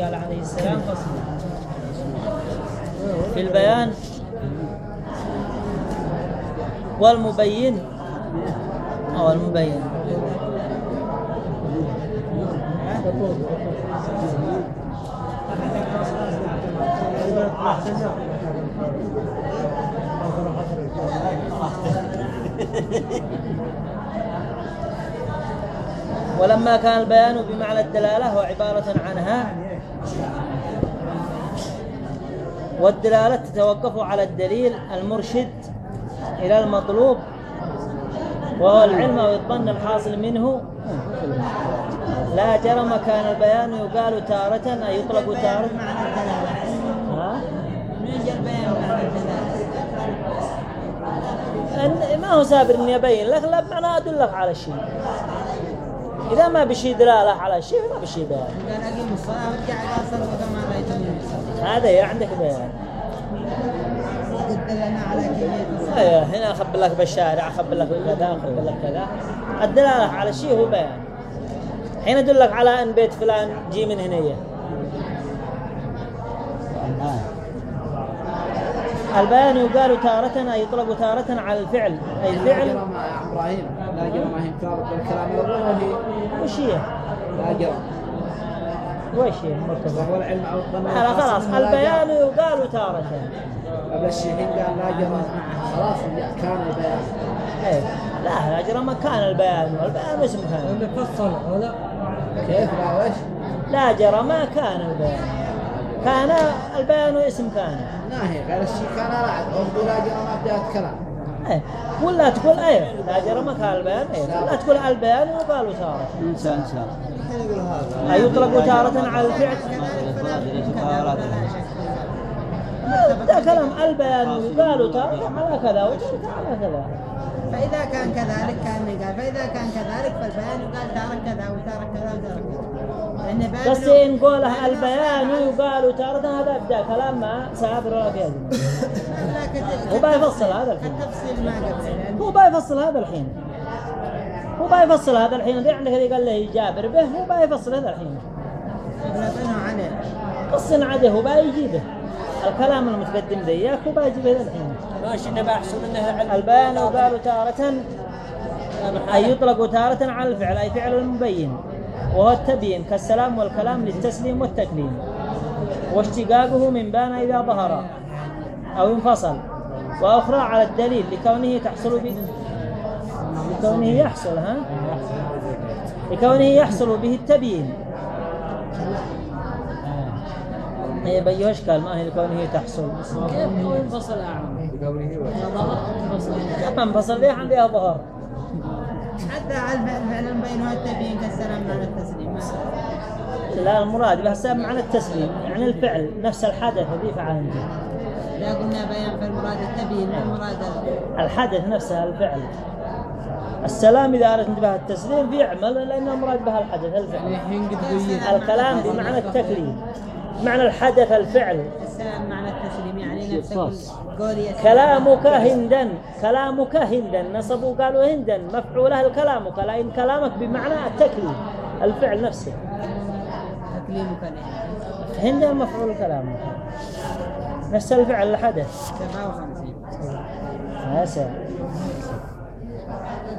قال عليه السلام في البيان والمبين. أو المبين ولما كان البيان بمعنى الدلالة هو عبارة عنها والدلالة تتوقف على الدليل المرشد إلى المطلوب وهو العلم أو الظن الحاصل منه. لا جرم كان البيان يقال تارة أي يطلق تارة. ها؟ ما هو سابر إني أبين لك لا بمعنى أدلك على الشيء إذا ما بشي دلالة على الشيء ما بشي بيان قال أقيم الصلاة وارجع إلى صلوا كما رأيتم يصلي هذا هي عندك بيان أيوه هنا أخبر لك بالشارع أخبر لك بكذا أخبر لك كذا. الدلاله على الشيء هو بيان حين ادلك على أن بيت فلان جي من هنيه البيان يقال تارة أي يطلق تارة على الفعل. أي الفعل. يا لا جرم هي مكارب بالكلام الأول وهي وش هي؟ لا جرم وش هي مرتبة؟ وهو العلم أو الظن لا خلاص لا البيان جرم. يقال تارة. قبل الشيخين قال لا جرم خلاص كان البيان. إيه. لا لا جرى ما كان البيان. والبيان اسم كان. فصل ولا؟ كيف؟ لا وش؟ لا جرى ما كان البيان. كان البيان اسم كان. ناهي قال الشيء كان رعد قصده لا جرم ابدا الكلام إيه ولا تقول إيه؟ ما كان البيان إيه ولا تقول البيان يقال تارة انسى انسى أي يطلق تارة على الفعل. ده كلام البيان. يقال تارة على كذا وتارة على كذا. فإذا كان كذلك كان قال فإذا كان كذلك فالبيان يقال تارك كذا وتارك كذا وتارك كذا. بس إن قولها البيان يقال تارة هذا أبدأ كلام ما سابر ولا في هو بيفصل هذا الحين. التفصيل ما قبل. لأن هو بيفصل هذا الحين. هو بيفصل هذا الحين. اللي عندك اللي قال له جابر به هو بيفصل هذا الحين. بنوا عليه. قص عده هو بيجيبه. الكلام المتقدم ذي إياك هو بيجيبه هذا الحين ماشي نبى احسن انه البيان يقال تارة أي يطلق تارة على الفعل أي فعل المبين وهو التبيين كالسلام والكلام للتسليم والتكليم. واشتقاقه من بان إذا ظهر أو انفصل. وأخرى على الدليل لكونه تحصل به لكونه يحصل ها؟ لكونه يحصل به التبيين. هي بيو اشكال ما هي لكونه تحصل. كيف هو ينفصل اعلم ظهر انفصل ليه عندها ظهر حتى على الفعل هو التبيين كالسلام معنى التسليم؟ لا المراد بحسب معنى التسليم. يعني الفعل نفس الحدث الذي فعله. انت إذا قلنا بيان فالمراد التبيين المراد؟ الحدث نفسه الفعل. السلام إذا أردت به التسليم بيعمل لأن المراد به الحدث الفعل. الكلام بمعنى التكليم. معنى الحدث الفعل. السلام معنى التسليم يعني نفسك. كلامك هندا كلامك هندا نصبوا قالوا هندا مفعوله الكلامك لأن كلامك بمعنى التكليم الفعل نفسه. تكليمك ليه هندا مفعول كلامك. نفس الفعل الحدث. 57 يا سلام.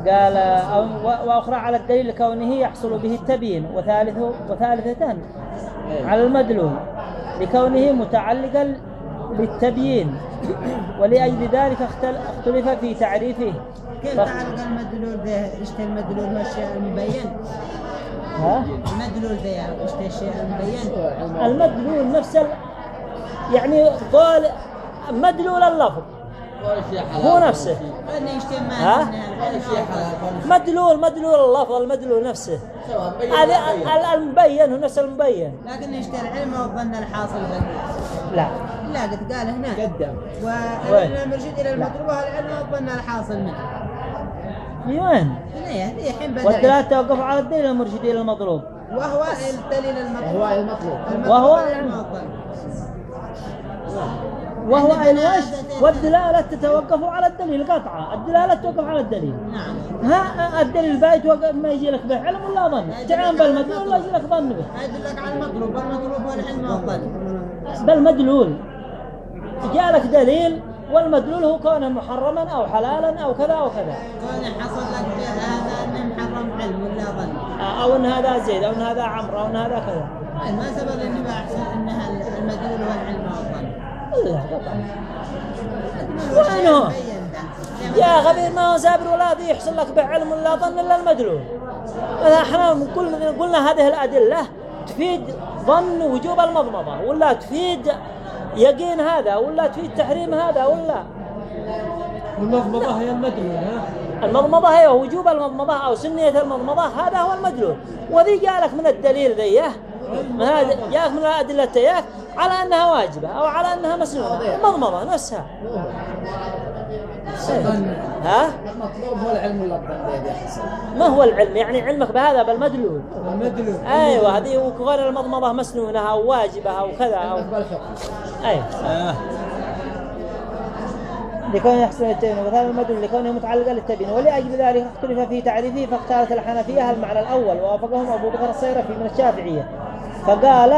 قال أو- وأخرى على الدليل لكونه يحصل به التبيين وثالثه وثالثة على المدلول. لكونه متعلقا بالتبيين ولأجل ذلك اختل- اختلف في تعريفه. كيف ف- تعلق المدلول ذا اشتى المدلول هو الشيء المبين. ها؟ المدلول ذا اشتى الشيء المبين؟ المدلول نفس ال... يعني قال مدلول اللفظ. هو نفسه. ها؟ مدلول مدلول اللفظ المدلول نفسه. هذا ال- المبين هو نفس المبين. لكن يشتى العلم والظن الحاصل به لا. لا قد قال هنا. قدم؟ والمرشد إلى المطلوب هو العلم والظن الحاصل منه. في وين؟ والدلالة توقف على الدليل المرشد إلى المطلوب. وهو الدليل المطلوب. هو المطلوب. المطلوب وهو- العلم. والظن. وهو أين وش؟ والدلالة تتوقف على الدليل قطعة. الدلالة توقف على الدليل. نعم. ها؟ الدليل البايت وق- ما يجي لك به علم ولا ظن؟ تعان بالمدلول ولا يجي لك ظن به؟ يدلك على المطلوب والمطلوب هو العلم والظن. بالمدلول. جاء لك دليل والمدلول هو كونه محرما أو حلالا أو كذا أو كذا. كون حصل لك بهذا انه محرم علم ولا ظن. أو إن هذا زيد أو إن هذا عمرو أو إن هذا كذا. ما سبق إني بحسن انها المدلول هو العلم وينه؟ يا غبي ما هو سابر ولا ذي يحصل لك به علم ولا ظن إلا المدلول. إحنا قلنا قلنا هذه الأدلة تفيد ظن وجوب المضمضة ولا تفيد يقين هذا ولا تفيد تحريم هذا ولا؟ والمضمضة هي المدلول ها؟ المضمضة هي وجوب المضمضة أو سنية المضمضة هذا هو المدلول. وذي جاء من الدليل ذيه من هذا جاءك من الأدلة تياك على أنها واجبة أو على أنها مسنونة. المضمضه نفسها. ها؟ المطلوب هو العلم ولا الظن يا حسن ما هو العلم؟ يعني علمك بهذا بالمدلول المدلول أيوه هذه وغير المضمضة مسنونة أو واجبة أو كذا أو بالحكم أيوه. لكون يحصل التبين ومثال المدلول. لكونه متعلقا للتبين ولأجل ذلك اختلف في تعريفه فاختارت الحنفية المعنى الأول ووافقهم أبو بكر الصيرفي من الشافعية. فقال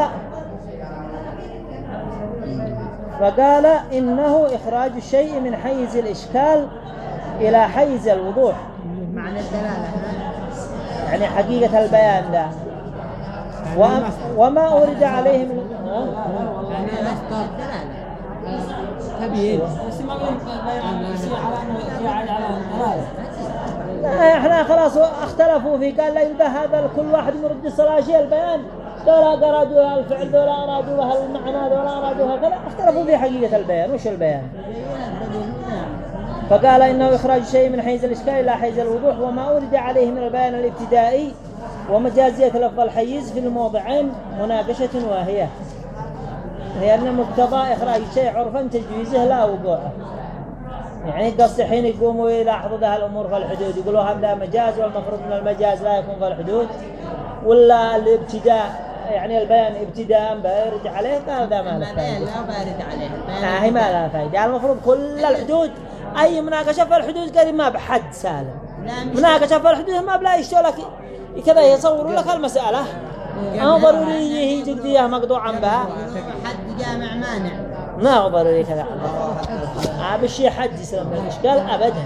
فقال إنه إخراج الشيء من حيز الإشكال إلى حيز الوضوح. معنى الدلالة؟ يعني حقيقة البيان لا وأم- وما أورد عليه من؟ يعني تبيين بس ما على على لا إحنا خلاص اختلفوا في قال لا يبدا هذا كل واحد مرد الصلاة شيء البيان. أرادوا لها الفعل دولا أرادوا لها المعنى دولا أرادوا لها كذا. اختلفوا في حقيقة البيان. وش البيان؟ فقال إنه إخراج شيء من حيز الإشكال إلى حيز الوضوح وما أورد عليه من البيان الابتدائي ومجازية لفظ الحيز في الموضعين مناقشة واهية. هي أن مقتضى إخراج الشيء عرفا تجويزه لا وقوعه. يعني قصد حين يقوموا يلاحظوا ذا الأمور في الحدود يقولوا هذا مجاز والمفروض من المجاز لا يكون في الحدود ولا الابتداء يعني البيان ابتداء بيرجع عليه قال ذا ما له ما فائدة. لا بارد عليه ما لها فائدة المفروض كل الحدود أي مناقشة في الحدود قال ما بحد سالم. مناقشة في الحدود ما بلا يشتوا لك كذا يصوروا لك المسألة. ما ضروري هي تقضيها مقطوعا بها حد جامع مانع. ما هو ضروري كذا. آه بالشيء حد يسلم الإشكال أبدا.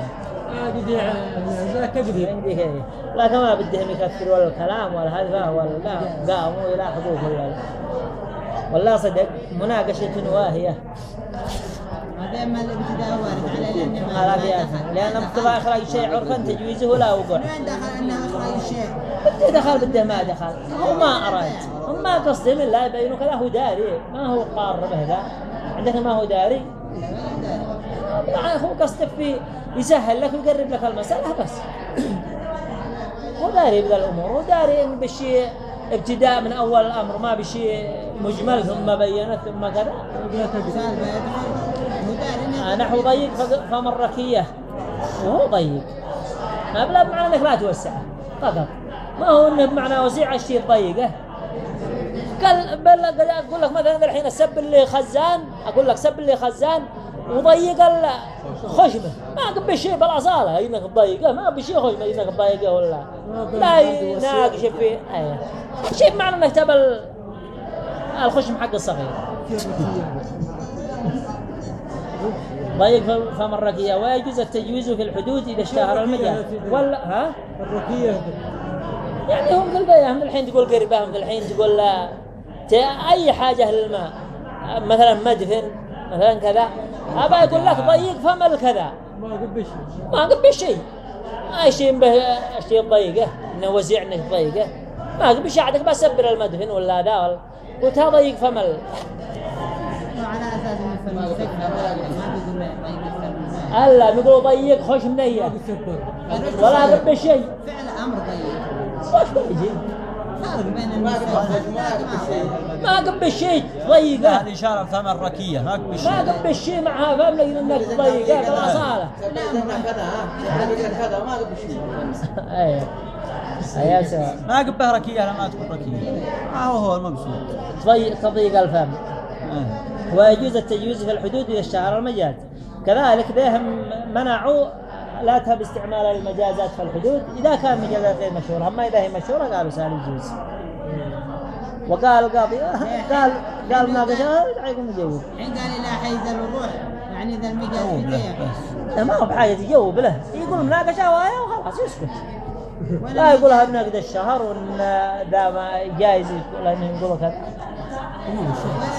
لكن ما بدهم يكثروا ولا الكلام ولا هذا ولا لا قاموا يلاحظوه ولا والله صدق مناقشة واهية. الابتداء وارد ما. لأن ما مقتضى دخل. إخراج شيء عرفا تجويزه لا وقوع من وين دخل أنه اخراج الشيء؟ بده دخل بده ما دخل. هو ما أراد. هم ما قصدهم إلا يبينوا كذا هو داري. ما هو قار به ذا عندك ما هو داري. هو قصده في يسهل لك ويقرب لك المسألة بس. هو داري بذا الأمور هو داري إن بالشيء ابتداء من أول الأمر ما بشيء مجمل ثم بينت ثم كذا. نحو ضيق فمركية وهو ضيق. ما بلا بمعنى إنك لا توسعه فقط. ما هو إنه بمعنى وسيع الشيء ضيقة. قال بل أقول لك مثلا الحين السب اللي خزان أقول لك سب اللي خزان وضيق الخشمه ما قبل شيء بالأصالة. إنك تضيقه. ما بشيء خشمه. إنك تضيقه ولا. لا يناقش في أيه. شيء بمعنى إنك تبى الخشم حق الصغير. ضيق فم- الركية ويجوز التجويز في الحدود إذا اشتهر المجال. ولا ها؟ الرقية يعني هم البيان الحين تقول قربة هم الحين تقول لا. أي حاجة للماء. مثلا مدفن مثلا كذا. أبا يقول لك ضيق فم الكذا؟ ما قبل شيء ما قبل شيء ما شيء به شيء ضيقه إنه وسيع انك ضيقه. ما قبل شيء عندك بسبر المدفن ولا ذا. ولا قلت هذا ضيق فم ذلك. ألا بيقولوا ضيق منيه يسبر ولا قبل شيء فعل أمر وش بيجي فرق بين المستقبل ما قبل شيء ضيقة. هذه إشارة ثمن ركية. ما قبل ما شيء قبل شيء معها فهم لك إنك ضيقة بالاصاله كذا. ها؟ كذا ما قبل شيء. سواء ما قبه ركية لما تكون ركية. ما هو هو المقصود. تضيق تضيق الفم. إيه. ويجوز التجويز في الحدود إذا اشتهر المجاز. كذلك بهم منعوا لا تهب استعمال المجازات في الحدود. إذا كان مجازات غير مشهورة أما إذا هي مشهورة قالوا سهل يجوز. وقال القاضي قال قال مناقشة يقوم يجوز حين قال إلى حيز الوضوح يعني ذا المجاز. بس لا ما هو بحاجة يجاوب له. يقول مناقشة وآية وخلاص يسكت. لا يقولها بنقد الشهر وإن ذا ما جايز يقول لأنه يقول كذا ولا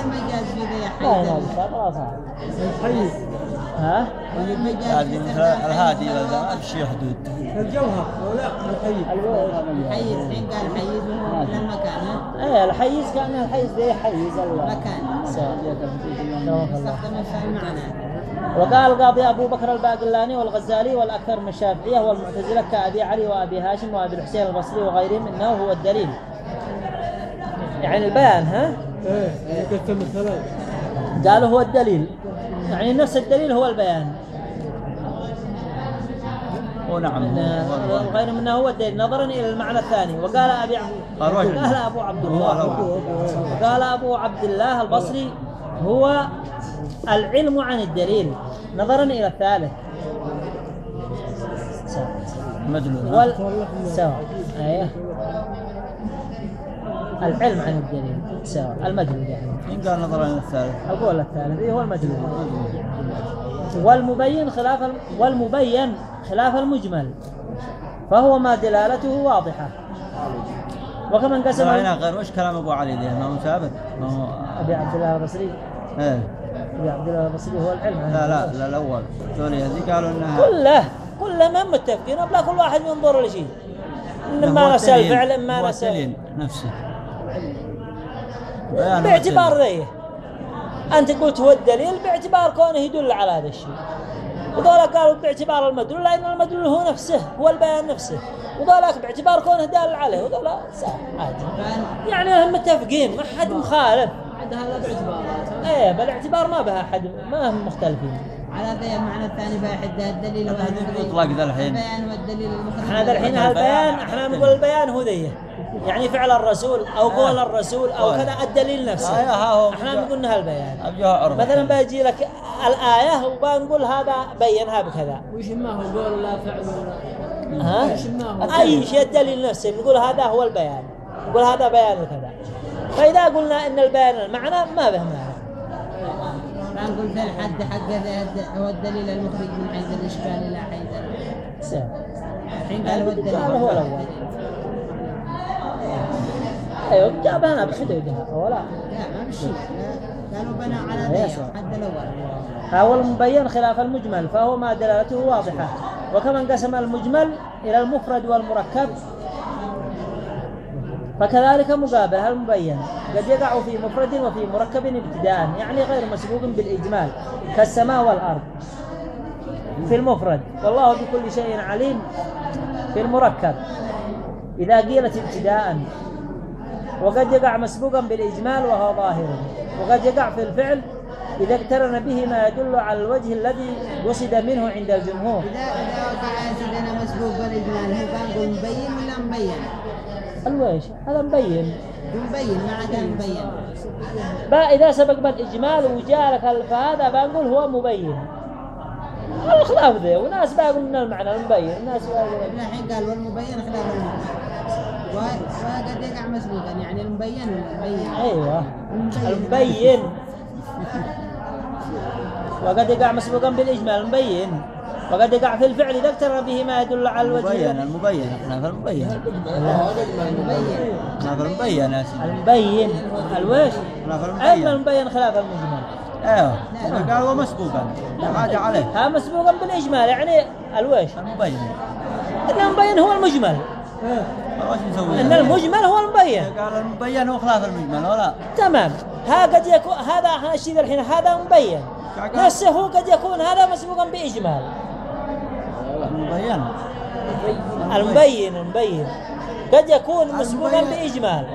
المجاز في ذي لا حيز خلاص. الحيز ها؟ هذه الهادي ولا امشي حدود. الجوهر ولا الحيز. حيز حين قال حيز من المكان ها؟ إيه الحيز كان الحيز ذي حيز الله. مكان. سواء. سواء الله. استخدم في المعنى وقال القاضي أبو بكر الباقلاني والغزالي والأكثر من الشافعية والمعتزلة كأبي علي وأبي هاشم وأبي الحسين البصري وغيرهم إنه هو الدليل. يعني البيان ها؟ إيه يقسم الثلاث. قالوا هو الدليل. يعني نفس الدليل هو البيان. ونعم وغير منه هو الدليل. نظرا إلى المعنى الثاني. وقال أبي قال أبو عبد الله. قال أبو عبد الله البصري هو العلم عن الدليل. نظرا إلى الثالث. مدلول. وال سواء. أيه العلم عن الدليل سواء المدلول يعني. إن قال نظرا الثالث. القول الثالث. إيه هو المدلول والمبين خلاف الم- والمبين خلاف المجمل. فهو ما دلالته واضحة. وكما انقسم هنا غير. وش كلام أبو علي ذي ما هو ثابت. ما هو أبي عبد الله البصري. إيه. أبي عبد الله البصري هو العلم لا لا. لا الأول. ذولي هذي قالوا إنها كله كله ما متفقين وبلا كل واحد ينظر لشيء. هو نسى. الفعل إما نسى نفسه. باعتبار الدليل. ذي. أنت قلت هو الدليل باعتبار كونه يدل على هذا الشيء. وذولا قالوا باعتبار المدلول لأن المدلول هو نفسه هو البيان نفسه. وذولاك باعتبار كونه دال عليه وذولا عادي. يعني هم متفقين ما حد مخالف. عاد هذا باعتبارات. إيه بالاعتبار ما بها حد ما هم مختلفين. على ذي المعنى الثاني بيحد الدليل هذا والمخرج. يطلق ذا الحين. البيان والدليل المخرج. إحنا ذا الحين هالبيان إحنا نقول البيان هو ذي. يعني فعل الرسول أو قول الرسول أو كذا الدليل نفسه. آه، ها هو. إحنا نقول انها البيان مثلا بيجي لك الآية وبنقول هذا بينها بكذا وش ما هو قول لا فعل ولا ها؟ هو؟ أي شيء الدليل نفسه نقول هذا هو البيان. نقول هذا بيان كذا فإذا قلنا إن البيان المعنى ما به معنى. فنقول في الحد حق هو الدليل المخرج من حيث الإشكال إلى حيث. الحين قال هو الدليل. هو أيوة جابها بحدودها ولا. لا ما مشي لا، قالوا بنى على. حد الأول. فهو المبين خلاف المجمل فهو ما دلالته واضحة. وكما انقسم المجمل إلى المفرد والمركب. فكذلك مقابل المبين قد يقع في مفرد وفي مركب ابتداء يعني غير مسبوق بالإجمال كالسماء والأرض. في المفرد. والله بكل شيء عليم في المركب. إذا قيلت ابتداء وقد يقع مسبوقا بالإجمال وهو ظاهر. وقد يقع في الفعل إذا اقترن به ما يدل على الوجه الذي قصد منه عند الجمهور. إذا إذا وقع سيدنا مسبوق بالإجمال هل بنقول مبين ولا مبين؟ الويش هذا مبين. مبين ما عدا مبين. إذا سبق بالإجمال وجاء لك فهذا بنقول هو مبين. الخلاف ذي وناس باقوا من المعنى المبين. الناس باقوا الحين قال والمبين خلاف المبين و- وقد يقع مسبوقا يعني المبين والمبين أيوة. المبين. وقد يقع مسبوقا بالإجمال المبين. وقد يقع في الفعل إذا اقترن به ما يدل على الوجه. المبين المبين. إحنا في المبين. المبين. إحنا في المبين يا سيدي. المبين. الويش إحنا في المبين. المبين خلاف المجمل. أيوه. قال هو مسبوقا حاجة عليه. ها مسبوقا بالإجمال يعني الويش المبين. المبين هو المجمل. نسوي. إن المجمل هو المبين. قال المبين هو خلاف المجمل ولا؟ تمام. ها قد يكون هذا هذا الشيء الحين هذا مبين. نفسه هو قد يكون هذا مسبوقا بإجمال. المبين. المبين المبين. قد يكون مسبوقا. بإجمال.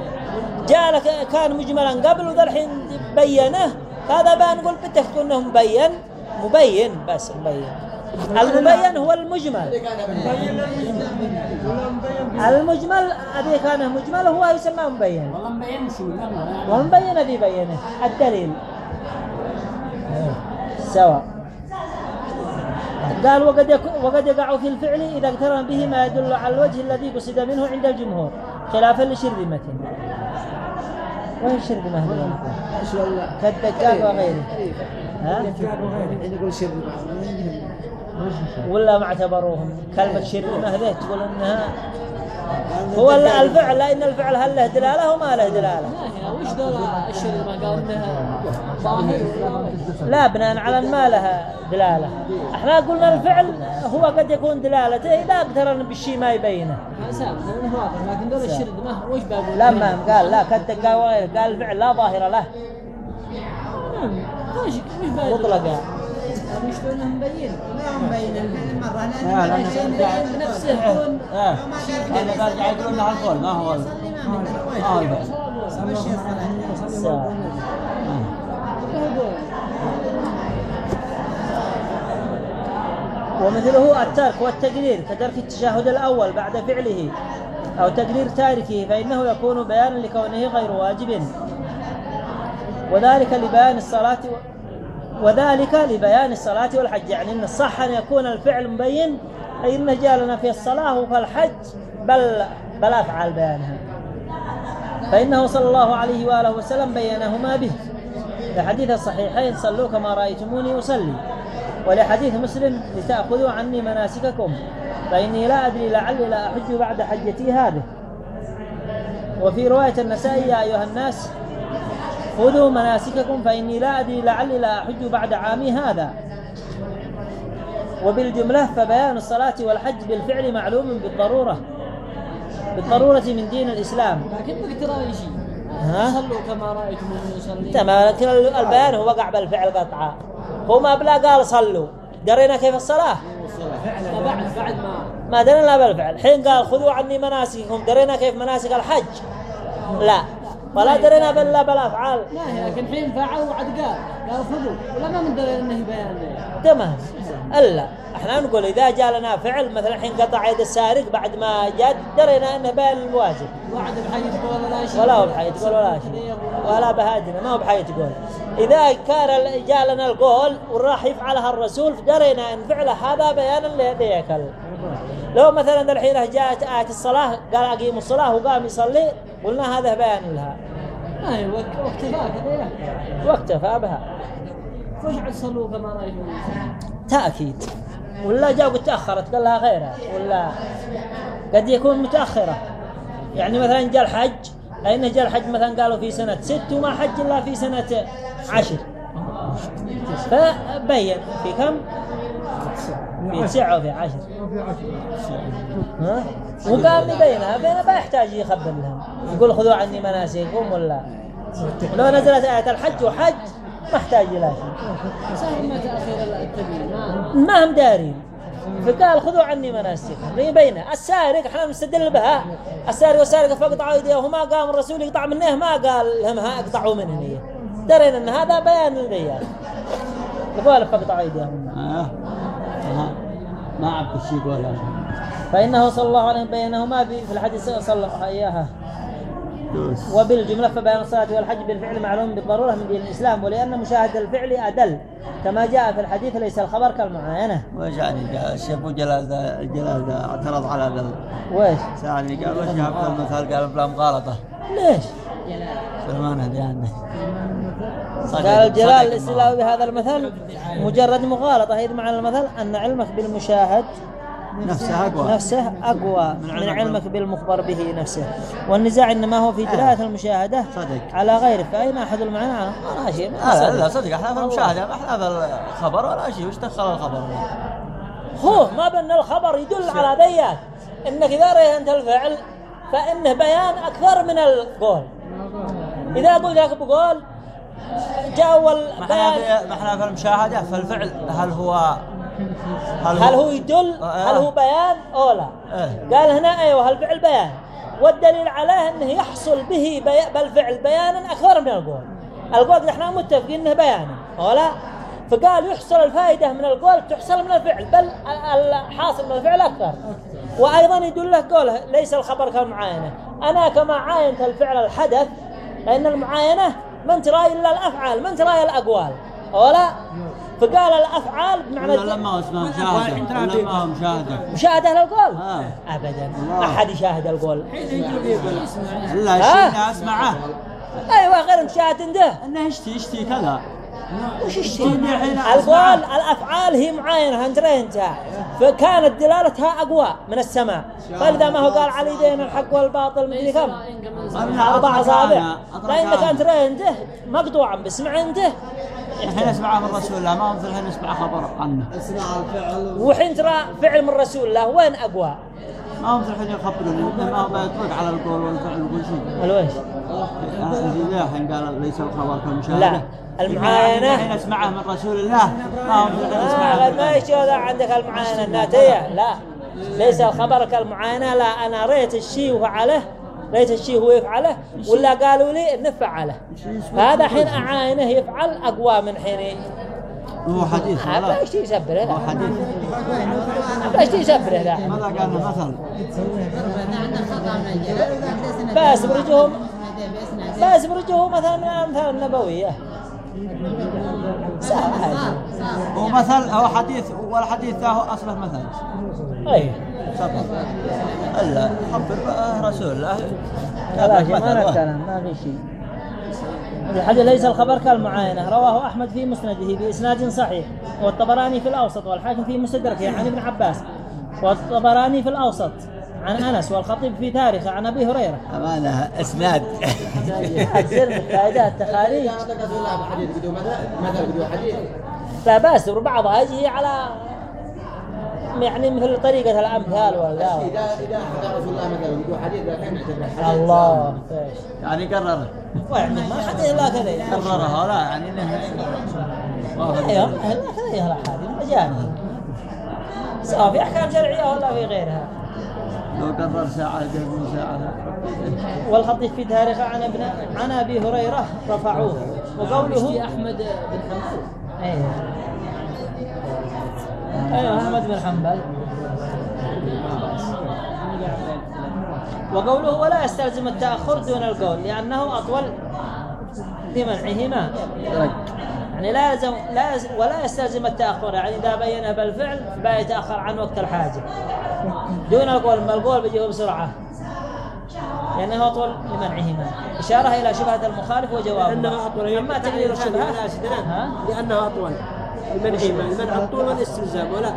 جاء لك كان مجملا قبل وذا الحين بينه. فهذا بقى نقول بتفق إنه مبين. مبين بس مبين. المبين هو المجمل. المجمل الذي كان مجمل هو يسمى مبين. والله مبين شو والمبين الذي بينه الدليل. سواء. قال وقد يكو- وقد يقع في الفعل إذا اقترن به ما يدل على الوجه الذي قصد منه عند الجمهور خلافا لشرذمة وين ولا كالدجاج وغيره. ها؟ يقول ولا ما اعتبروهم. كلمة شرذمة هذه تقول إنها هو ال- الفعل لأن الفعل هل له دلالة وما له هي وش ذول الشر ما قال إنها ظاهر؟ لا بناء على ما لها دلالة. إحنا قلنا الفعل هو قد يكون دلالته إذا اقترن بالشيء ما يبينه. لكن ذول الشر ما وش بقول لا ما قال لا وغيره قال الفعل لا ظاهر له. وش ذول مبين مبين الفعل مرة لا، لأن هو هو. ومثله الترك والتقرير كترك التشهد الأول بعد فعله أو تقرير تاركه فإنه يكون بيانا لكونه غير واجب وذلك لبيان الصلاة و... وذلك لبيان الصلاة والحج. يعني أن الصح أن يكون الفعل مبين أي أنه جاء لنا في الصلاة وفي الحج بل بل أفعل بيانها. فإنه صلى الله عليه وآله وسلم بينهما به. لحديث الصحيحين صلوا كما رأيتموني أصلي. ولحديث مسلم لتأخذوا عني مناسككم. فإني لا أدري لعلي لا أحج بعد حجتي هذه. وفي رواية النسائي يا أيها الناس خذوا مناسككم فإني لا أدري لعلي لا أحج بعد عامي هذا. وبالجملة فبيان الصلاة والحج بالفعل معلوم بالضرورة بالضرورة من دين الإسلام. لكن باقتراء شيء؟ صلوا كما رأيتم يصلي. تمام لكن البيان هو وقع بالفعل قطعا. هو ما بلا قال صلوا. درينا كيف الصلاة؟ لا بعد بعد ما. ما درينا بالفعل. حين قال خذوا عني مناسككم درينا كيف مناسك الحج؟ لا. ولا درينا بالله بالأفعال لا لكن حين فعل وعد قال. قال خذوا ولا ما من دليل إنه بيان تمام. ألا إحنا نقول إذا جاء لنا فعل مثلا حين قطع يد السارق بعد ما جاء درينا إنه بيان الواجب. وعد بحي تقول ولا شيء. ولا هو بحي تقول ولا شيء. ولا بهادنا ما هو بحي تقول إذا كان جاء لنا القول وراح يفعلها الرسول درينا أن فعله هذا بيانا لذيك لو مثلا الحين جاءت آية الصلاة قال أقيموا الصلاة وقام يصلي قلنا هذا بيان لها. ما هي واكتفى بها. وش عد صلوا كما رايتم تأكيد. ولا جاء قد تأخرت قال لها غيرها ولا قد يكون متأخرة. يعني مثلا جاء الحج لأنه جاء الحج؟ مثلا قالوا في سنة ست وما حج إلا في سنة عشر. فبين في كم؟ في تسعة وفي عشر. ها؟ وقام يبينها بين ما يحتاج يخبر لهم يقول خذوا عني مناسككم ولا؟ لو نزلت آية الحج وحج ما أحتاج إلى شيء. ما هم دارين. فقال خذوا عني مناسككم. ليبينه السارق إحنا نستدل بها. السارق والسارق فاقطعوا إيديهم. ما قام الرسول يقطع منه ما قال لهم ها اقطعوا منه هي. درينا إن هذا بيان للبيان يقول فاقطعوا إيديهم. آه. آه. ما عبد الشيء يقول هذا. فإنه صلى الله عليه وسلم بينهما في في الحديث صلى الله اياها وبالجملة فبيان الصلاة والحج بالفعل معلوم بالضرورة من دين الإسلام ولأن مشاهدة الفعل أدل كما جاء في الحديث ليس الخبر كالمعاينة. وش يعني؟ قال الشيخ جلال ذا اعترض على هذا ويش سألني قال وش جاب المثال قال بلا مغالطة. ليش؟ سلمان هذي عنه قال الجلال الاستدلال بهذا المثل مجرد مغالطة هي معنى المثل أن علمك بالمشاهد نفسه أقوى. نفسه أقوى. من من علمك بالمخبر به نفسه. والنزاع إنما هو في دلالة المشاهدة صدق. على غيره فأين أحد المعنى. ما شيء. ما لا لا, لا صدق. في المشاهدة في الخبر ولا شيء. وش دخل الخبر؟ هو ما بأن الخبر يدل على ذيك إنك إذا رأيت أنت الفعل فإنه بيان أكثر من القول. إذا قلت لك بقول جاء البيان في ما إحنا في المشاهدة فالفعل هل هو هل هو يدل؟ آه. هل هو بيان؟ أو لا. إيه. قال هنا أيوه الفعل بيان؟ والدليل عليه أنه يحصل به بي... بالفعل بيانا أكثر من القول. القول إحنا متفقين أنه بيانا أو لا؟ فقال يحصل الفائدة من القول تحصل من الفعل بل ال- الحاصل من الفعل أكثر. وأيضا يدل له قوله ليس الخبر كالمعاينة. أنا كما عاينت الفعل الحدث لأن المعاينة من ترى إلا الأفعال من ترى الأقوال. أو لا؟ فقال الأفعال بمعنى لما هو اسمه مشاهدة. ولا لما هو مشاهدة. مشاهدة للقول آه. ابدا. ما حد يشاهد القول؟ ها؟ شيء أسمعه. أيوه غير مشاهد ده إنه يشتي يشتي كذا. وش الشيء؟ القول. الأفعال هي معاينة انت انت فكانت دلالتها أقوى من السماع فاذا ما هو قال على يدين الحق والباطل مدري كم؟ أربع أصابع. أنا. انت عنده مقطوعا بسمع عنده. الحين أسمعه من رسول الله ما مثل الحين أسمع خبر. عنه أسمع الفعل. وحين ترى فعل من رسول الله وين أقوى؟ ما مثل الحين يخبرون إنما هو يطلق على القول والفعل وكل شيء الويش آه، الحين قال ليس الخبر كالمشاهدة. لا، المعاينة. الحين أسمعه من رسول الله. ما مثل الحين آه ما يشتغل عندك المعاينة الناتية؟ لا. ليس الخبر كالمعاينة لا أنا ريت الشيء وفعله ريت الشيء هو يفعله ولا قالوا لي إنه فعله فهذا حين أعاينه يفعل أقوى من حين. هو حديث هذا ولا إيش يسبره؟ هو حديث. هذا إيش يسبره ذا ماذا قال له مثل بس برجهم بس برجه مثلا من الأمثال النبوية. سهل هذا هو مثل هو حديث والحديث ذا هو أصله مثل أي. سقط الا خبر بقى رسول الله لا شيء ما. نتكلم ما في شيء الحديث ليس الخبر كالمعاينة رواه أحمد في مسنده بإسناد صحيح والطبراني في الأوسط والحاكم في مستدركه عن ابن عباس والطبراني في الأوسط عن أنس والخطيب في تاريخه عن أبي هريرة أمانة إسناد أجزل من فائدات تخاريج لا بأس بعضها يجي على يعني مثل طريقة الأمثال ولا اذا اذا حضر رسول الله مثلا بدو حديث كان يعتبر حديث الله يعني قرر ويعني ما حد إلا كذا يعني. قررها لا يعني أيوه لا كذا يا الاحاديث مجاني سواء في احكام شرعيه ولا في غيرها لو قرر ساعة قبل ساعة والخطيب في تاريخه عن ابن عن ابي هريره رفعوه وقوله احمد بن حنبل أيوه احمد بن حنبل وقوله ولا يستلزم التأخر دون القول لأنه أطول لمنعهما يعني لا يلزم لا ولا يستلزم التأخر. يعني إذا بينه بالفعل فلا يتأخر عن وقت الحاجة. دون القول ما القول بيجيه بسرعة. لأنه أطول لمنعهما إشارة إلى شبهة المخالف وجوابه. لأنه أطول. أما تقدير الشبهة ها؟ لأنه أطول. المنع المنع الطول والاستلزام ولا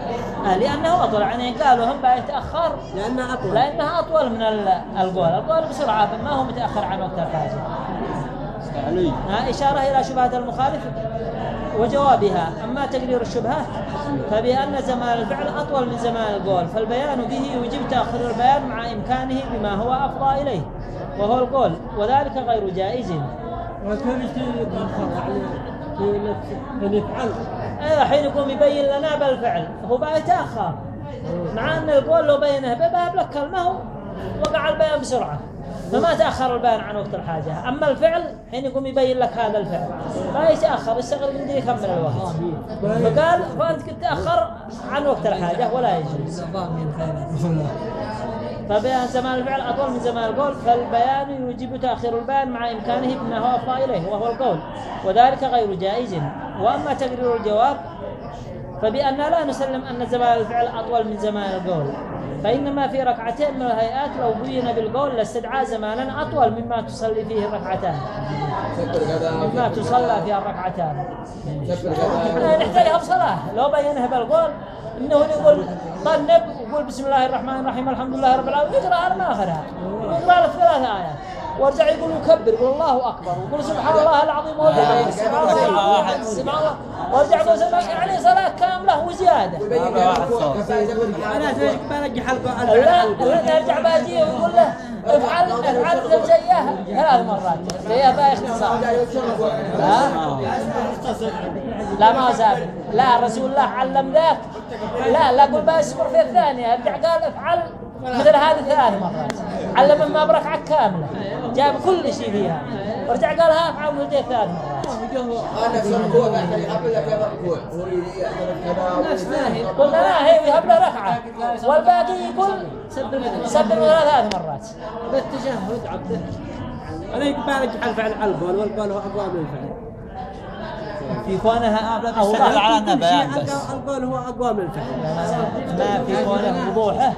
آه لأنه أطول. يعني قالوا هم بيتاخر لأنه أطول. لانها أطول من ال- القول. القول بسرعة فما هو متأخر عن وقت الحاجة. علي ها إشارة إلى شبهة المخالف وجوابها. أما تقدير الشبهة فبأن زمان الفعل أطول من زمان القول. فالبيان به يجب تأخير البيان مع إمكانه بما هو أفضى إليه وهو القول. وذلك غير جائز. وكان يعني في ان أيوة حين يكون يبين لنا بالفعل. هو بقى يتأخر. مع أن القول لو بينه بباب لك كلمة هو وقع البيان بسرعة. فما تأخر البيان عن وقت الحاجة. أما الفعل حين يقوم يبين لك هذا الفعل. ما يتأخر يستغرق يمدي يكمل الوقت. فقال فأنت كنت تأخر عن وقت الحاجة ولا يجوز. فبيان زمان الفعل أطول من زمان القول. فالبيان يوجب تأخير البيان مع إمكانه بما هو أفضى إليه وهو القول. وذلك غير جائز. وأما تقرير الجواب فبأن لا نسلم أن زمان الفعل أطول من زمان القول. فإنما في ركعتين من الهيئات لو بين بالقول لاستدعى زمانا أطول مما تصلي فيه الركعتان مما تصلى فيها الركعتان نحتاجها بصلاة لو بينها بالقول إنه يقول طنب وقول بسم الله الرحمن الرحيم الحمد لله رب العالمين على ما اخرها يقرأ لك ثلاث آيات. وارجع يقول يكبر يقول الله أكبر ويقول سبحان الله العظيم وبحمده سبحان الله سبحان الله. وارجع يقول سبحان يعني صلاة كاملة وزيادة. أنا برجع نرجع بأجي ويقول له افعل افعل. زيها ثلاث مرات. زيها بقى اختصار. ها؟ لا ما ثابت لا رسول الله علم ذاك. لا لا قل بس اصبر في الثانية. قال افعل مثل هذه ثلاث مرات. علم ما بركعة كاملة جاب كل شيء فيها. ورجع قال ها افعل مثل ثلاث مرات. أنا ركوع بعد يحب لك يا كذا قلنا لا هي يهب له ركعة والباقي يقول سبر ثلاث مرات بالتشهد عبده أنا برجع الفعل على القول والقول هو من الفعل في كونها أوضح على انه كل بيان شيء بس أقوى- القول هو اقوى من الفعل ما في كونه وضوحه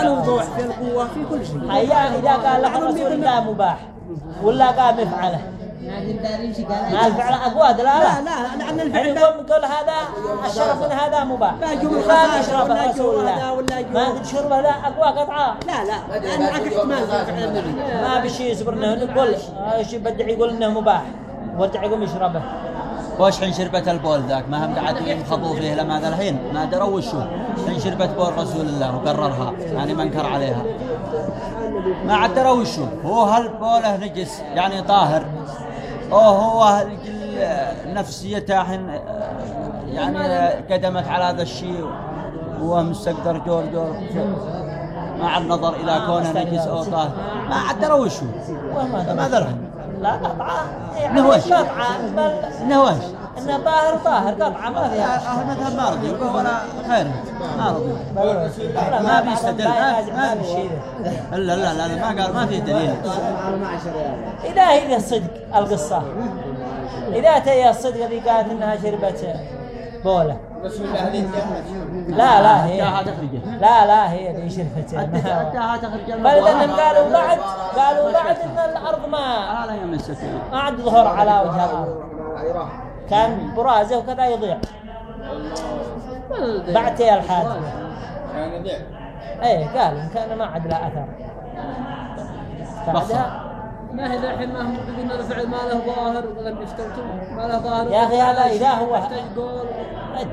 الوضوح في القوه في كل شيء هيا إذا قال لك الرسول لا مباح ولا قال مفعله قال ما الفعل أقوى لا لا. لأن الحين الفعل يقول يقول هذا الشرف من هذا مباح. لا لا الخفاف يشربه ولا رسول الله. ما قد شربة لا أقوى قطعة. لا لا. لأن معك احتمال ما بشي يصبر إنه يقول إيش بدع يقول إنه مباح. ورجع يقوم يشربه. وش حين شربت البول ذاك؟ ما هم قاعد ينخضوا فيه لما ذا الحين. ما دروا وشو. حين شربت بول رسول الله وقررها يعني ما انكر عليها. ما عاد دروا وشو. هو هل بوله نجس يعني طاهر. هو نفسيته يعني قدمت على هذا الشيء وهو مستقدر جور جور مع النظر إلى كونه نجس أو طاهر. ما عاد دروا وما ما دروا لا قطعة. يعني إنه وش؟ قطعة بل إنه طاهر طاهر قطعة ما فيها المذهب ما رضي ولا خير. لا ما بيستدل ما بشي ما لا لا لا ما قال ما في دليل إذا هي الصدق القصة إذا تهي الصدق اللي قالت إنها شربت بولة لا لا هي لا لا هي اللي شربت بل إنهم قالوا بعد قالوا بعد إن الأرض ما ما عاد ظهر على وجه الأرض كان برازه وكذا يضيع بعد تهي الحادثة إيه قال إن كان ما عاد له أثر. بعدها ما هي الحين ما هم قلنا الفعل ما له ظاهر ولم يستوتم ما له ظاهر يا أخي هذا إذا هو-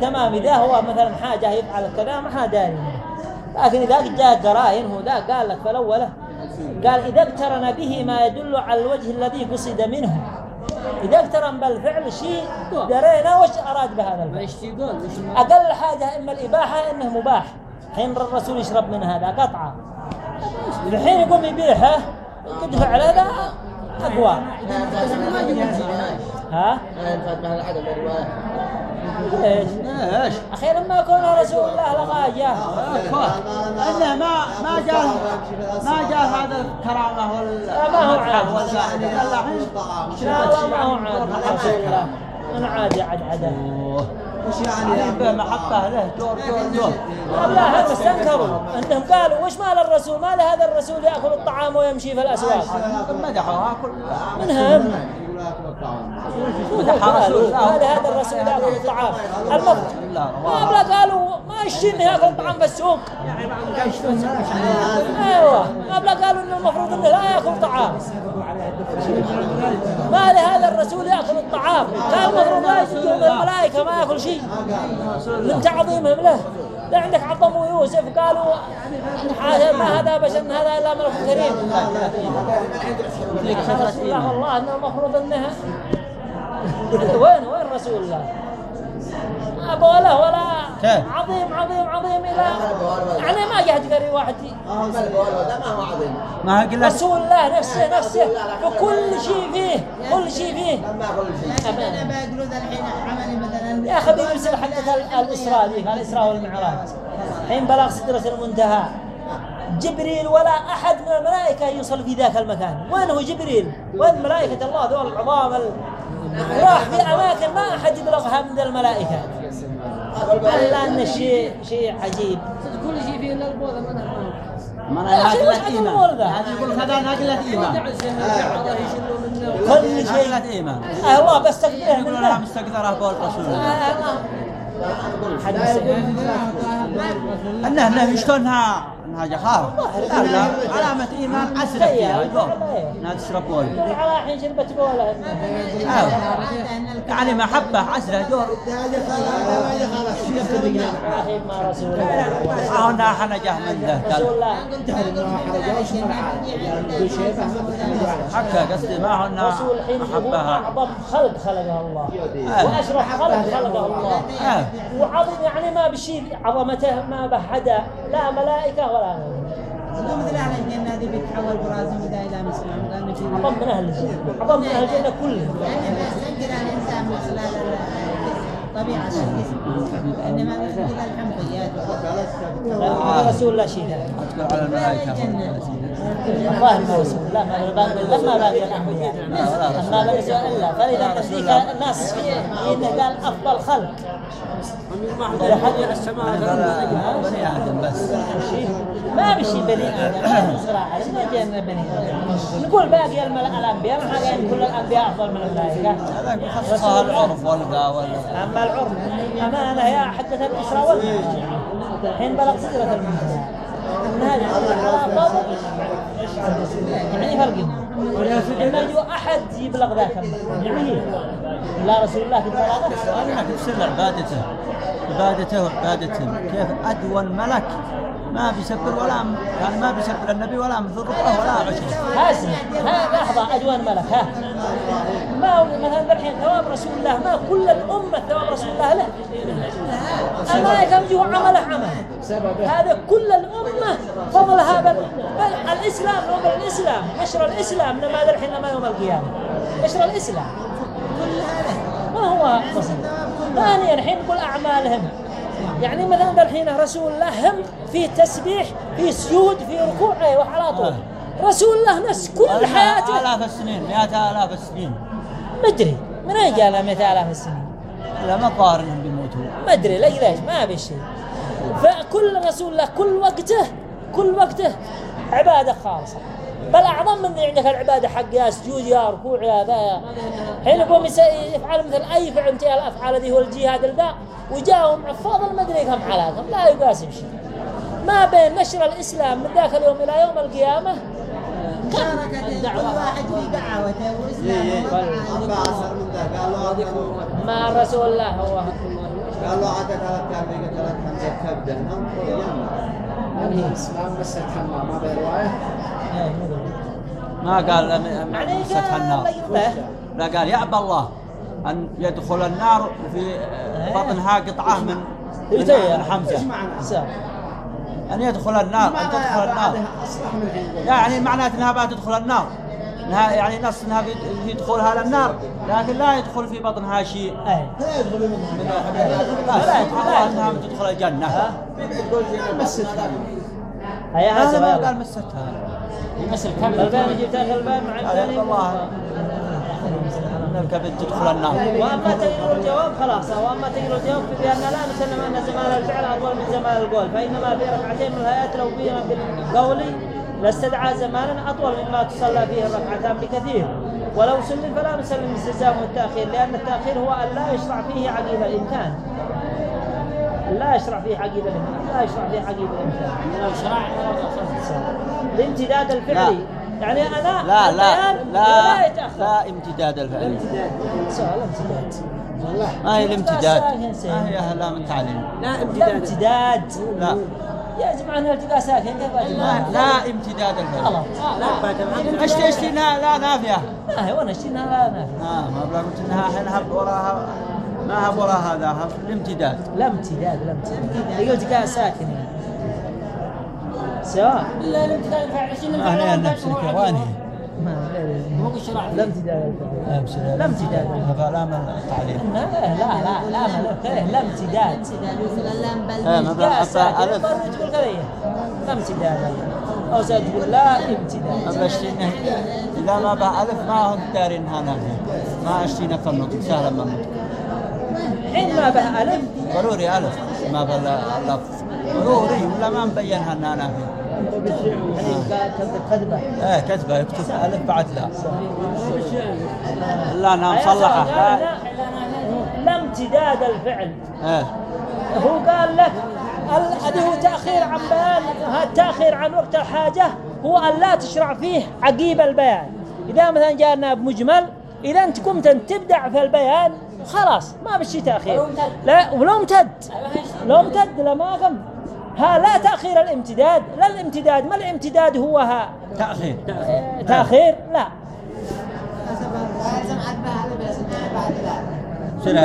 تمام إذا هو مثلا حاجة يفعل كذا ما حد داري لكن إذا جاء قرائن هو ذا قال لك فالأولى قال إذا اقترن به ما يدل على الوجه الذي قصد منه. إذا اقترن بالفعل شيء درينا وش أراد بهذا الفعل؟ أقل حاجة إما الإباحة إنه مباح. حين الرسول يشرب من هذا قطعة. الحين يقوم يبيعه قد فعل هذا أقوى. ها؟ ليش؟ إيش أخي لما يكون رسول الله لغاية انه ما ما جاء ما جاء هذا الكرامه وال لا، ما هو عاد. والله ما هو عاد الله من عاد عدا وش يعني به محبه له دور دور دور لا هم استنكروا انهم قالوا وش مال الرسول ما هذا الرسول ياكل الطعام ويمشي في الاسواق مدحوها كل منهم ما هذا الرسول ياكل الطعام المفروض. ما قالوا ما إنه ياكل الطعام في السوق أيوه. ما بلا قالوا إنه المفروض إنه لا ياكل طعام. ما لهذا الرسول ياكل الطعام. كان المفروض لا يسجدون الملائكة ما ياكل شيء. من تعظيمهم له. لا عندك عظموا يوسف قالوا ما هذا بشر إن هذا الا ملك كريم الله والله إنه المفروض انها وين وين رسول الله ما بوله ولا؟ عظيم عظيم عظيم. إلى يعني ما قري واحد. ما قلت رسول الله نفسه نفسه فكل شيء فيه كل شيء فيه. لكن أنا بقولوا ذا الحين عملي مثلا يا أخي بيرسل حقة ال- الإسراء ذيك الإسراء والمعراج. حين بلغ سدرة المنتهى جبريل ولا أحد من الملائكة يوصل في ذاك المكان. وين هو جبريل؟ وين ملائكة الله ذول العظام ال- راح في أماكن ما أحد يبلغها من الملائكة. ألا أن شيء شيء عجيب. كل شيء فيه الا ما نعرفه ما أنا ايمان؟ هذا يقول هذا ناقلة إيمان. كل شيء ناقلة إيمان. آه الله بس تقديره يقول أنا مستقدره بول رسول الله. انه أنه شلونها؟ لا لا علامة إيمان عسرة فيها البول انها تشرب بول على حين شربت بوله. يعني محبة عسرة دور ما رسول الله انها حنجه من ذا. رسول الله حتى قصدي ما هو محبها أعظم خلق خلقه الله. آه. وأشرف خلق خلقه الله. آه. وعظيم يعني ما بشيء عظمته ما بحدا لا ملائكة ولا يقول مثل أهل الجنه هذه بتحول براسهم اذا إلى مسلم لأن في اعظم من أهل الجنه اعظم من أهل الجنه كلهم يعني بيستنكر الانسان من خلال ال- طبيعة الجسم إنما مثل كذا الحنفيات لا رسول الله شيء على الملائكة الظاهر رسول الله ما باقي لما باقي الانبياء ما باقي سوى الا فاذا تصديق النص في انه قال أفضل خلق. بني آدم بس. ما بشي بني آدم. ما في صراحة. ما جينا بني آدم. نقول باقي الأنبياء. ما حاجة كل الأنبياء أفضل من الملائكة. هذا يخصصها العرف والقى وال أما العرف. امانه يا حدث الإسراء والمعراج حين بلغ سدره المنتهى ان هذه على فضل يعني فرق يجوا احد يبلغ ذاك. يعني لا رسول الله في بلاغته هذا في سر عبادته عبادته وعبادته كيف أدون ملك ما بيسبر ولا يعني ما بيسبر النبي ولا مثل ولا عشره ها لحظة أجوان ملك ها ما هو مثلا الحين ثواب رسول الله ما كل الأمة ثواب رسول الله له الملائكة يجوا عمله عمل هذا كل الأمة فضلها بل, بل الإسلام نوم الإسلام نشر الإسلام لما الحين لما يوم القيامة. نشر الإسلام. ما هو قصد؟ ثانيا الحين نقول أعمالهم. يعني مثلا الحين رسول الله هم في تسبيح في سجود في ركوع أيوة على طول. رسول الله نفس كل حياته. آلاف السنين مئات آلاف السنين. مدري من أين جاء له 200 السنين؟ لا ما بيموتوا ما أدري ليش؟ ليش؟ ما أبي شيء. فكل رسول الله كل وقته كل وقته عبادة خالصه بل أعظم من ذي عندك العبادة حق يا سجود يا ركوع يا ذا يا حين يقوم يفعل مثل أي فعل من الأفعال هذه هو الجهاد الذا وجاهم فاضل ما ادري كم حالاتهم لا يقاس بشيء ما بين نشر الإسلام من ذاك اليوم إلى يوم القيامة مشاركة كل واحد في دعوته وإسلامه ذا قالوا مع رسول الله. هو قالوا عدد ثلاث خمسة كبدة ما إيه، مدري. ما قال يعني مستها النار قال لا قال يأبى الله أن يدخل النار وفي بطنها قطعة من من من حمزة. أن يدخل النار أن تدخل النار. يعني معناته أنها تدخل النار. انها يعني نص انها في في دخولها للنار لكن لا يدخل في بطنها شيء أي. من لا لا يدخل. أنها تدخل الجنة. هيا هذا حسب ما. قال مستها يمثل كم البان جبت اخر البان مع هذا الثاني الله ان الكبد تدخل النار. وأما تغيير الجواب خلاص. وأما تغيير الجواب بأن لا نسلم أن زمان الفعل أطول من زمان القول. فإنما في ركعتين من الهيئات لو بين بالقول لاستدعى زمانا اطول مما تصلى فيه الركعتان بكثير ولو سلم فلا نسلم الاستلزام والتاخير لأن التاخير هو ان لا يشرع فيه عقيب الامكان لا يشرع فيه عقيب الامكان لا يشرع فيه عقيب الامكان لو شرع الامتداد الفعلي يعني أنا لا لا لا لا يتاخر لا امتداد الفعل سؤال امتداد ما هي الامتداد. ما هي لا من تعليم لا امتداد لا يا جماعة أنا التقاء ساكن. لا, لا امتداد الفعل غلط لا أشتي أشتي لا لا نافيه ما هي وأنا أشتي انها لا نافع آه ما بلا قلت إنها الحين هب وراها ما هب وراها ذا هب الامتداد. لا امتداد لا امتداد. يقول التقاء ساكن. يعني. سواء لا الامتداد الفعل شنو الفعل نفس الكواني ما لا- هو شرع لا امتداد لا امتداد فلا من التعليم لا لا لا لا لا لا امتداد إيه ما ألف مرة تقول كذا لا امتداد أو تقول لا امتداد إنه إذا ما بها ألف ما هم دارين انها ما اشتينا في النطق سهلا النطق حين ما به ألف ضروري ألف ما بلا اللفظ ضروري ولا ما مبينها انها نافية يعني كذبة إيه كتبه يكتب ألف بعد لا لا أنا مصلحة لا لا امتداد الفعل إيه هو قال لك ال- هذا هو تأخير عن بيان هذا التأخير عن وقت الحاجة هو أن لا تشرع فيه عقيب البيان إذا مثلا جاءنا بمجمل إذا أنت قمت أن تبدع في البيان خلاص ما بشي تأخير لا ولو امتد لو امتد لما قم ها لا تأخير الامتداد. لا الامتداد ما الامتداد هو ها؟ تأخير. تأخير. لا. شنو؟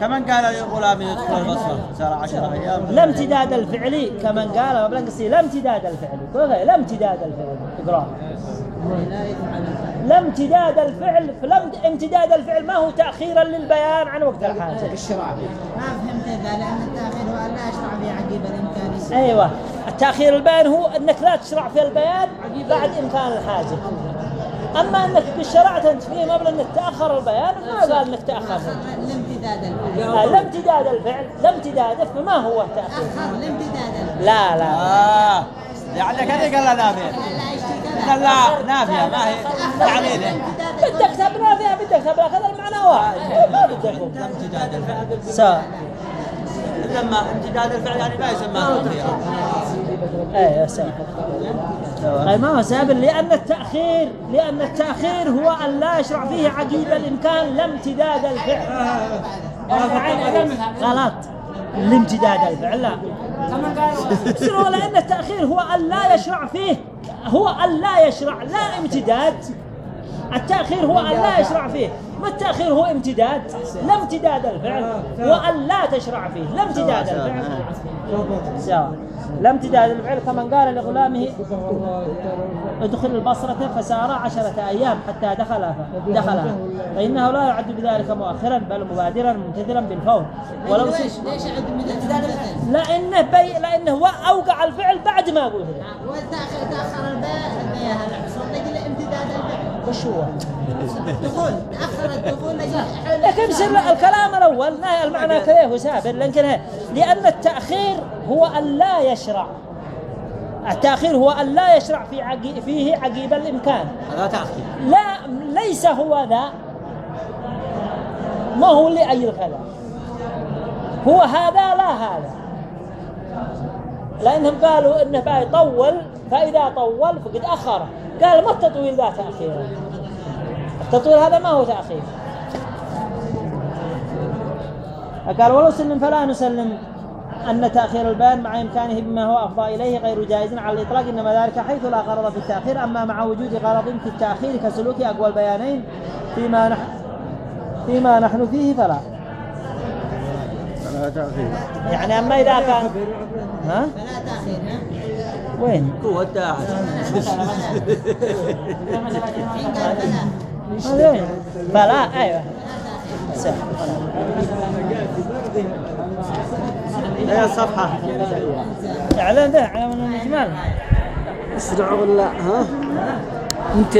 كمان قال لغلامي يدخل البصرة صار عشرة أيام. لا امتداد الفعلي. كمن قال ما بلنقصي لا امتداد الفعلي. لا امتداد الفعلي. اقرا لا امتداد الفعل فلم امتداد الفعل ما هو تأخيرا للبيان عن وقت الحاجة. ما فهمت ذا لأن التأخير هو أن لا أشرع به عقيب الإمكانية أيوة. التأخير البيان هو أنك لا تشرع في البيان بعد إمكان الحاجة. أما أنك شرعت أنت فيه قبل أنك تأخر البيان ما قال أنك تأخر. الامتداد الفعل. آه، لا امتداد الفعل لا امتداده فما هو التأخير أخر الامتداد الفعل. لا لا. آه. يعني كذا قال لا لا لا نافية ما هي تعليله بدك تبنى فيها بدك تبنى كذا المعنى واحد. ما بدك. امتداد الفعل؟ سواء لما امتداد الفعل يعني ما يسمى إيه سواء أي ما هو سبب؟ لأن التأخير لأن التأخير هو أن لا يشرع فيه عقيب الإمكان لا امتداد الفعل غلط. لامتداد الفعل لا. شنو؟ لأن التأخير هو أن لا يشرع فيه هو أن لا يشرع لا امتداد. التأخير هو أن لا يشرع فيه. ما التأخير هو امتداد؟ لا امتداد الفعل. هو أن لا تشرع فيه. لا امتداد الفعل. سواء. لا امتداد الفعل كمن قال لغلامه ادخل البصرة فسار عشرة أيام حتى دخلها دخلها. فإنه لا يعد بذلك مؤخرا بل مبادرا ممتثلا بالفور. ولو ليش ليش عد من الامتداد لأنه بي لأنه أوقع الفعل بعد ما قلت. والتأخير تأخر البيع هو؟ دخول. تأخر الدخول لكن سر الكلام الأول. ما المعنى كذا هو سابر لكن لأن التأخير هو أن لا يشرع. التأخير هو أن لا يشرع في عقي فيه عقيب الإمكان. هذا تأخير. لا ليس هو ذا. ما هو أي الكلام هو هذا لا هذا. لأنهم قالوا إنه بقى يطول فإذا طول فقد أخره قال ما التطويل ذا تأخير؟ التطويل هذا ما هو تأخير. قال ولو سلم فلا نسلم. أن تأخير البيان مع إمكانه بما هو أفضى إليه غير جائز على الإطلاق إنما ذلك حيث لا غرض في التأخير أما مع وجود غرض في التأخير كسلوك أقوى البيانين فيما نحن فيما نحن فيه فلا. يعني أما إذا كان ها؟ فلا تأخير؟ وين فلا هذا وين فلا أيوه صح. هي الصفحة إعلان ده على من الإجمال اسرع ولا ها انت